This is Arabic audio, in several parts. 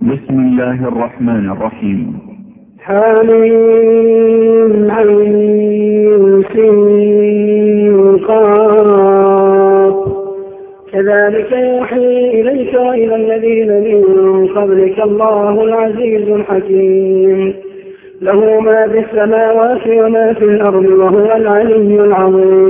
بسم الله الرحمن الرحيم. حميم عين قاف كذلك يوحي إليك وإلى الذين من قبلك الله العزيز الحكيم. له ما في السماوات وما في الأرض وهو العلي العظيم.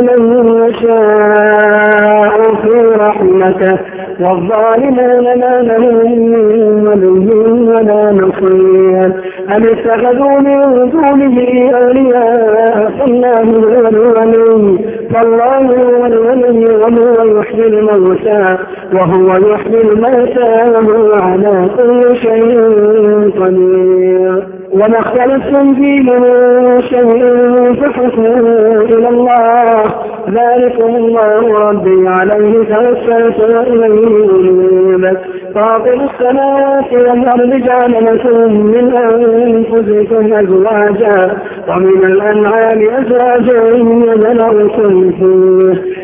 والظالمون ما لهم من ولي ولا نصير. أم اتخذوا من دونه أولياء فالله هو الولي فالله هو الولي وهو يحيي الموتى وهو يحيي الموتى وهو على كل شيء قدير. وما اختلفتم فيه من شيء فحكمه إلى الله. ذلكم الله ربي عليه توكلت وإليه أنيب فاطر السماوات والأرض جعل لكم من أنفسكم أزواجا. ومن الأنعام أزواجا يذلركم فيه.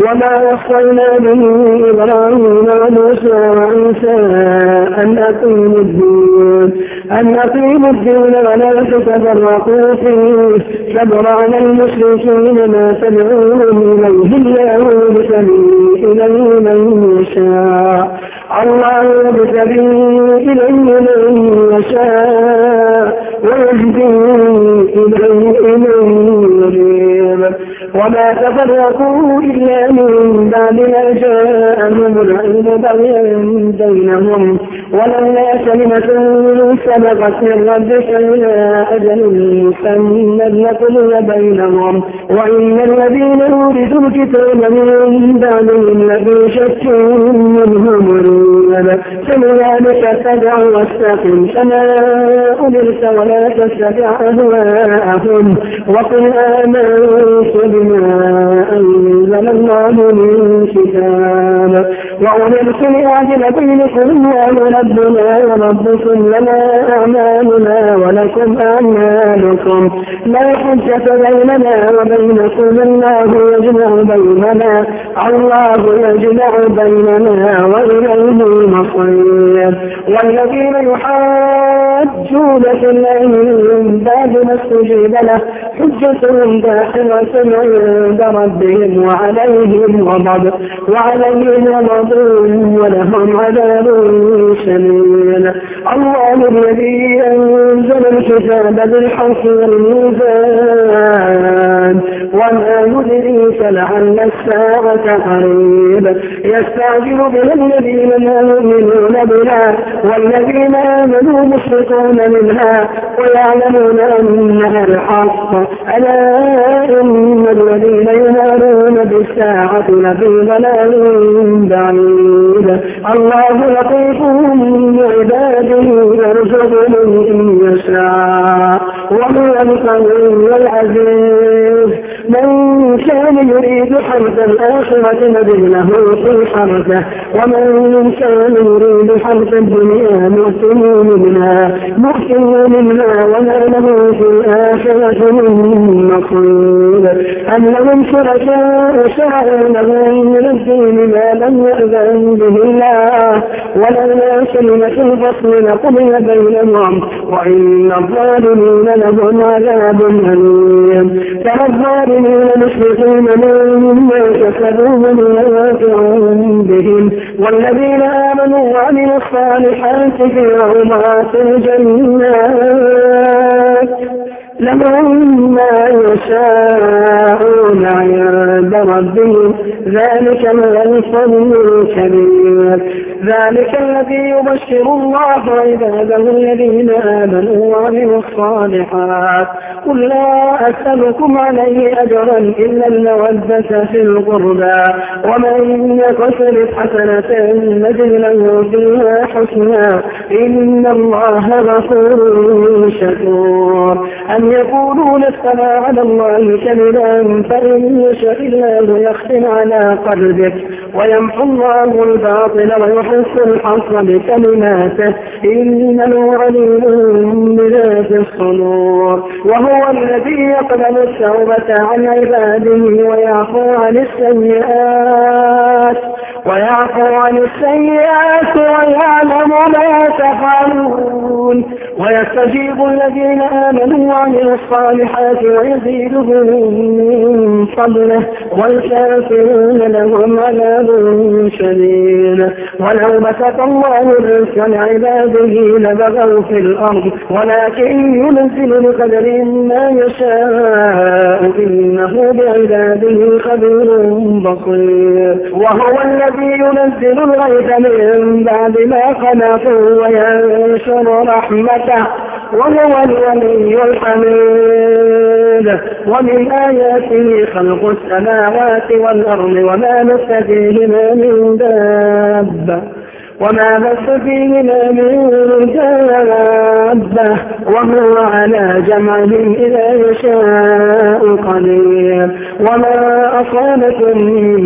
وما وصينا به إبراهيم وموسى وعيسى أن أقيموا الدين. أن أقيموا الدين ولا تتفرقوا فيه. كبر على المشركين ما تدعوهم إليه. الله بسبيل إليه من يشاء. الله يبتغي إليه من يشاء ويهدي إليه وما تفرقوا إلا من بعد ما جاءهم العلم بغيا بينهم. ولولا كلمة سبقت من ربك إلى أجل مسمى لقضي بينهم. وإن الذين أورثوا الكتاب من بعدهم لفي شك منه مريب فلذلك فدع واستقم. كما أمرت ولا تتبع أهواءهم. وقل آمنت بما أنزل الله من كتاب. وأمرت لأعدل بينكم الله ربنا وربكم لنا أعمالنا ولكم أعمالكم. لا حجة بيننا وبينكم الله يجمع بيننا الله يجمع بيننا وإليه المصير. والذين يحاجون في الله من بعد ما استجيب له حجتهم داخلة عند ربهم وعليهم غضب وعليهم غضب. ولهم عذاب شديد. الله الذي أنزل الكتاب بالحق والميزان. وما يدريك لعل الساعة قريب يستعجل بها الذين لا يؤمنون بها والذين آمنوا مشركون منها ويعلمون أنها الحق. ألا إن الذين ينادون بالساعة لفي ضلال بعيد. الله لطيف بعباده يرزق من يشاء. وهو القوي العزيز. من كان يريد حرث الآخرة نبذ له في حرثه. ومن كان يريد حرث الدنيا نؤتيه منها نؤتيه منها وما له في الآخرة من نصيب أم لهم شركاء شرعوا لهم من الدين ما لم يأذن به الله؟ ولولا كلمة الفصل لقضي بينهم وإن الظالمين لهم عذاب أليم. ترى الظالمين مشركين مما كسبوا من بهم والذين آمنوا وعملوا الصالحات في روضات الجنات لهم ما يشاءون عند ربهم ذلك الفضل الكبير. ذلك يبشر الله عباده الذين آمنوا وعملوا الصالحات. قل لا أسألكم عليه أجرا إلا المودة في القربى. ومن يقترف حسنة نجد له فيها حسنا. إن الله غفور شكور. أم يقولون افترى على الله كذبا؟ فإن يشاء الله يختم على قلبك ويمحو الله الباطل ويحس الحق بكلماته. إنه عليم بذات الصدور. وهو الذي يقبل التوبة عن عباده ويعفو عن السيئات. ويعفو عن السيئات ويعلم ما تفعلون. ويستجيب الذين آمنوا وعملوا الصالحات ويزيدهم من فضله. والكافرون لهم عذاب شديد. ولو بسط الله الرزق لعباده لبغوا في الأرض. ولكن ينزل بقدر ما يشاء. إنه بعباده خبير بصير. وهو الذي ينزل الغيث من بعد ما قنطوا وينشر رحمته وهو الولي الحميد. ومن آياته خلق السماوات والأرض وما نفس فيهما من دابة. وما بث فيهما من دابة. وهو على جمعهم إذا يشاء قدير. وما أصابكم من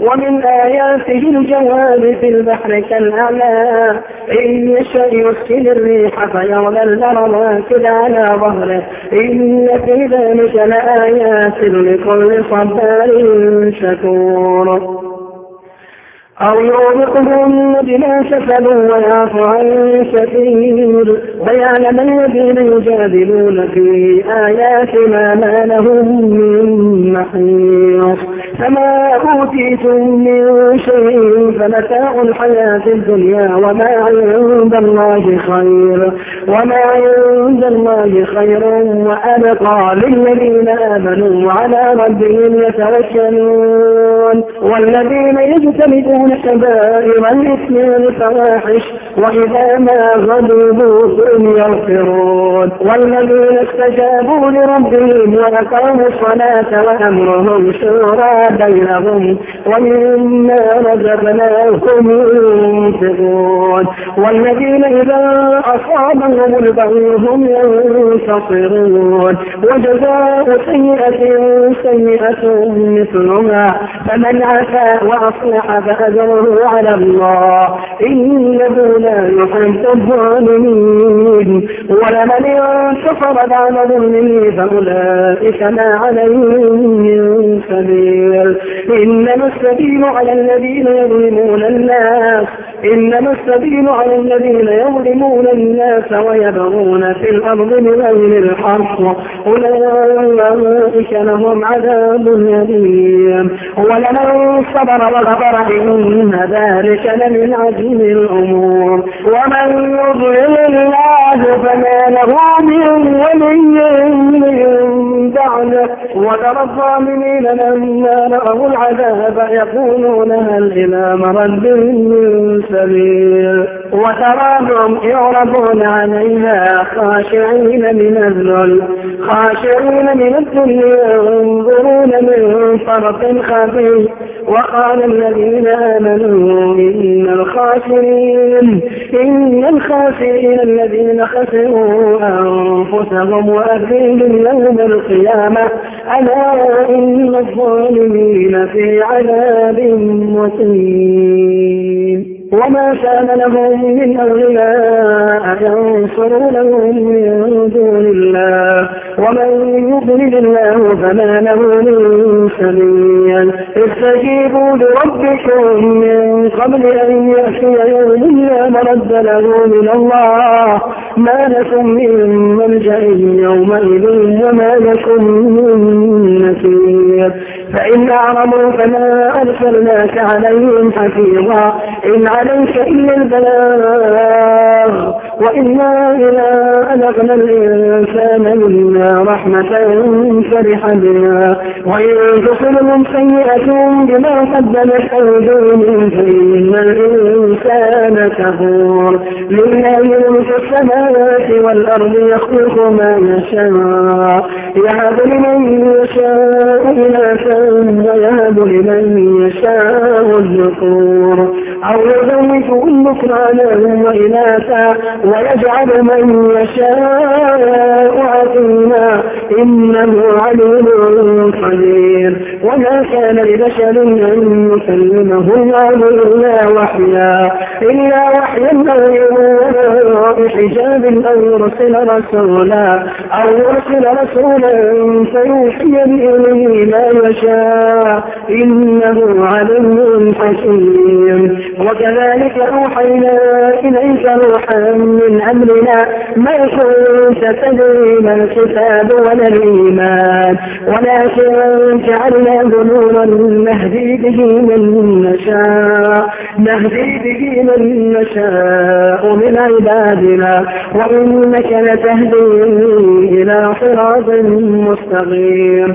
ومن آياته الجواب في البحر كالأعلى. إن يشاء يسكن الريح فيظلل راكد على ظهره. إن في ذلك لآيات لكل صبار شكور. أو يوبقهم بما كسبوا ويعفو عن كثير ويعلم الذين يجادلون في آياتنا ما لهم من محيص. فما أوتيتم من شيء فمتاع الحياة الدنيا وما عند الله خير. وما عند الله خير وأبقى للذين آمنوا وعلى ربهم يتوكلون. والذين يجتنبون كبائر الإثم والفواحش وإذا ما غضبوا هم يغفرون. والذين استجابوا لربهم وأقاموا الصلاة وأمرهم شورى بينهم. ومما رزقناهم ينفقون. والذين إذا أصابهم البغي هم ينتصرون. وجزاء سيئة سيئة مثلها. فمن عفا وأصلح فأجره على الله. إنه لا يحب الظالمين. ولمن انتصر بعد ظلمه فأولئك ما عليهم من سبيل. إنما السبيل على الذين يظلمون الناس. إنما السبيل على الذين يظلمون الناس ويبغون في الأرض بغير الحق. أولئك لهم عذاب أليم. ولمن صبر وغفر إن ذلك لمن عزم الأمور. ومن يضلل الله فما له من ولي من بعده. وترى الظالمين لما رأوا العذاب يقولون هل إلى مرد من سبيل. وتراهم يعرضون عليها خاشعين من الذل. خاشعين من الذل ينظرون من طرف خفي. وقال الذين آمنوا إن الخاسرين إن الخاسرين الذين خسروا أنفسهم وأهليهم يوم القيامة. ألا إن الظالمين في عذاب مقيم. كان لهم من أولياء ينصرونهم من دون الله. ومن يضلل الله فما له من سبيل استجيبوا لربكم من قبل أن يأتي يوم لا مرد له من الله. ما لكم من ملجأ يومئذ وما لكم من نكير فإن أعرضوا فما أرسلناك عليهم حفيظا. إن عليك إلا البلاغ. وإنا إذا ألغنا الإنسان منا رحمة فرح بها وإن تصلهم سيئة بما قدمت أيديهم فإن الإنسان كفور. لله ملك السماوات والأرض يخلق ما يشاء. يهب لمن يشاء إناثا ويهب لمن يشاء الذكور. أو يزوجهم ذكرانا وإناثا ويجعل من يشاء عقيما إنه عليم قدير. وما كان لبشر أن يكلمه الله إلا وحيا إلا وحيا أو حجاب أو يرسل رسولا أو يرسل رسولا فيوحي بإذنه ما يشاء. إنه عليم حكيم. وكذلك أوحينا إليك روحا من أمرنا ما كنت تدري ما الكتاب ولا الإيمان. ولكن جعلنا نورا نهدي به من نشاء. نهدي به من نشاء من عبادنا. وإنك لتهدي إلى صراط مستقيم.